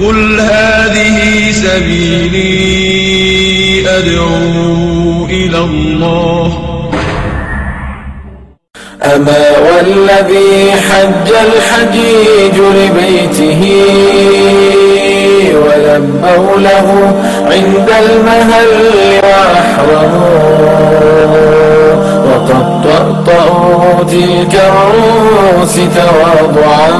قل هذه سبيلي أدعو إلى الله. أما والذي حج الحجيج لبيته ولبوا له عند المهل وأحرموا وقد طأطأوا تلك الروس تواضعا.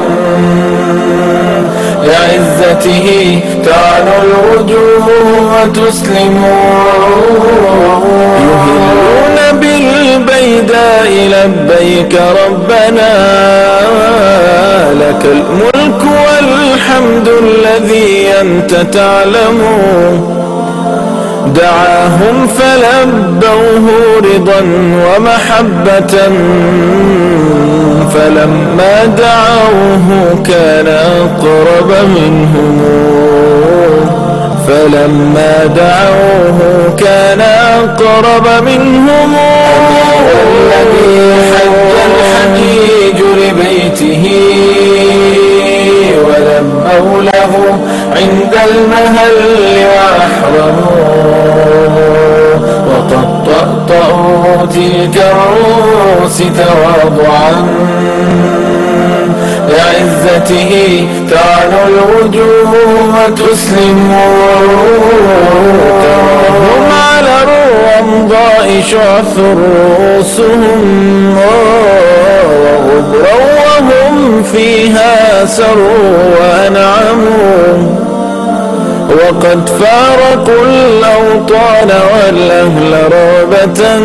لعزته تعلو الوجوه وتسلم يهلون بالبيداء لبيك ربنا لك الملك والحمد الذي أنت تعلم. دعاهم فلبوه رضا ومحبة. فلما دعوه كان أقرب منهم. فلما دعوه كان أقرب منهم. والذي حج الحجيج لبيته ولبوا له عند المهل وأحرموا وقد طأطأوا تلك الروس تواضعا لعزته تعلو الوجوه وتسلم تراهم على الرمضاء شعث رؤوسهم وغبرا وهم فيها سروا وأنعموا. وقد فارقوا الأوطان والأهل رغبة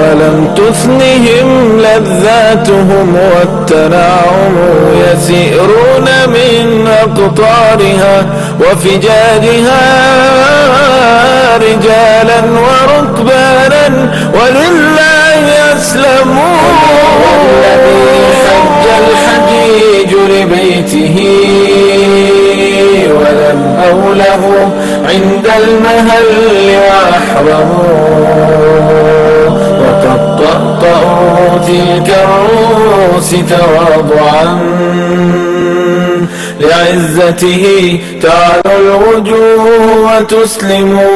ولم تثنهم لذاتهم والتنعم يسيرون من أقطارها وفجارها رجالا وركبانا ولله عند المهل وأحرموا وقد طأطأوا تلك الروس تواضعا. لعزته تعلو الوجوه وتسلموا